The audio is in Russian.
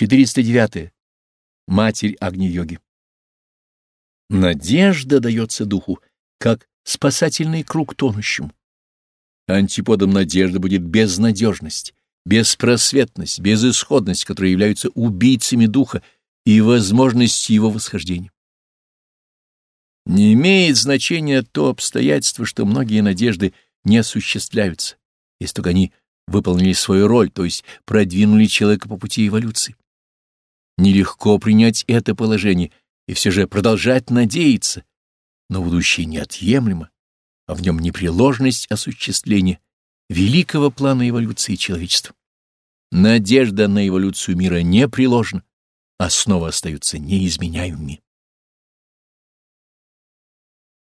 409. Матерь Агни-йоги. Надежда дается духу, как спасательный круг тонущему. Антиподом надежды будет безнадежность, беспросветность, безысходность, которые являются убийцами духа и возможностью его восхождения. Не имеет значения то обстоятельство, что многие надежды не осуществляются, если только они выполнили свою роль, то есть продвинули человека по пути эволюции. Нелегко принять это положение и все же продолжать надеяться, но будущее неотъемлемо, а в нем непреложность осуществления великого плана эволюции человечества. Надежда на эволюцию мира не приложена, основы остаются неизменяемыми.